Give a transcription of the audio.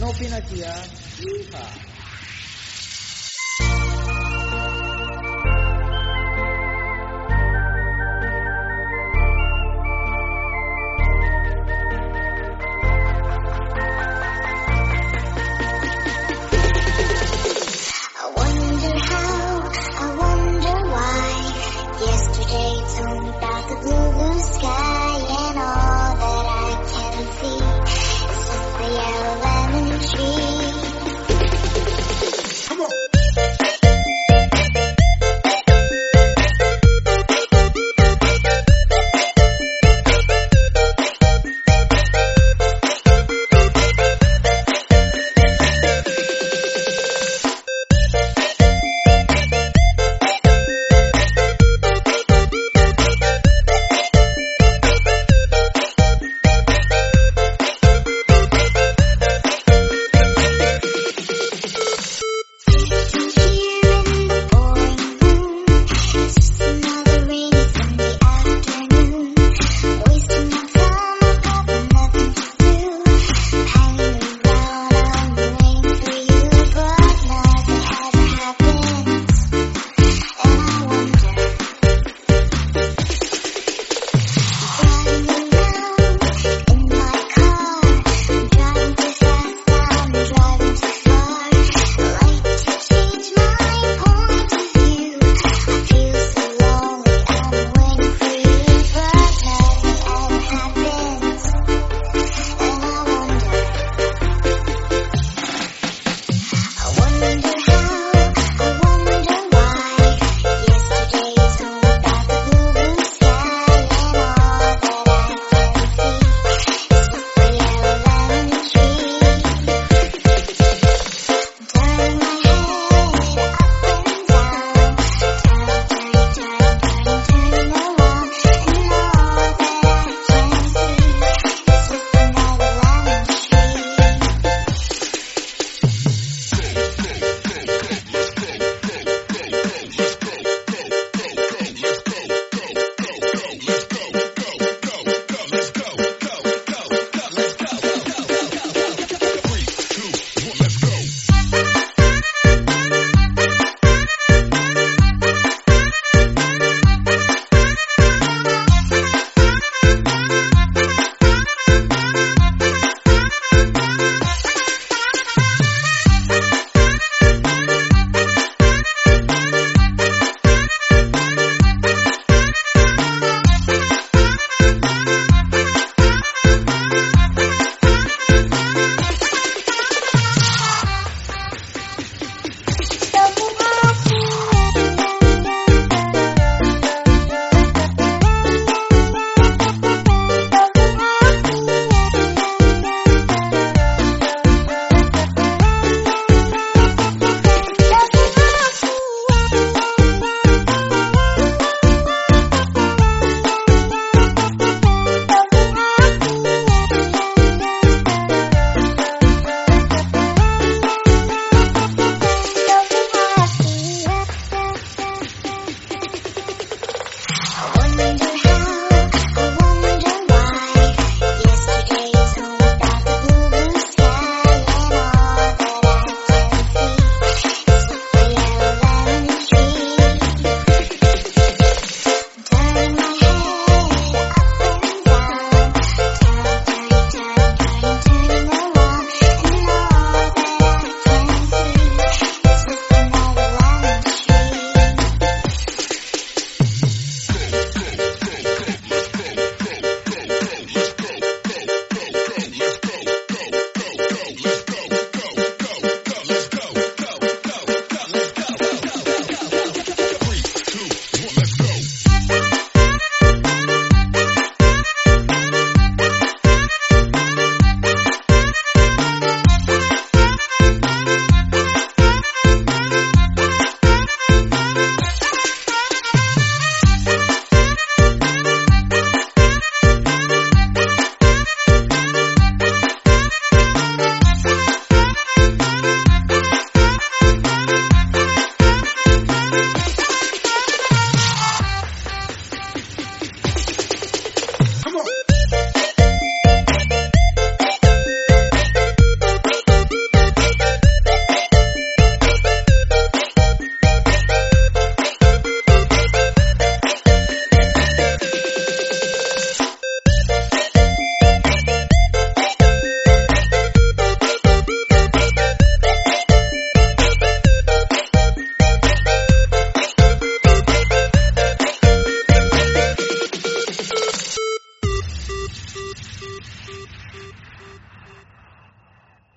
No pinasya. ¿ah? Yeehaw.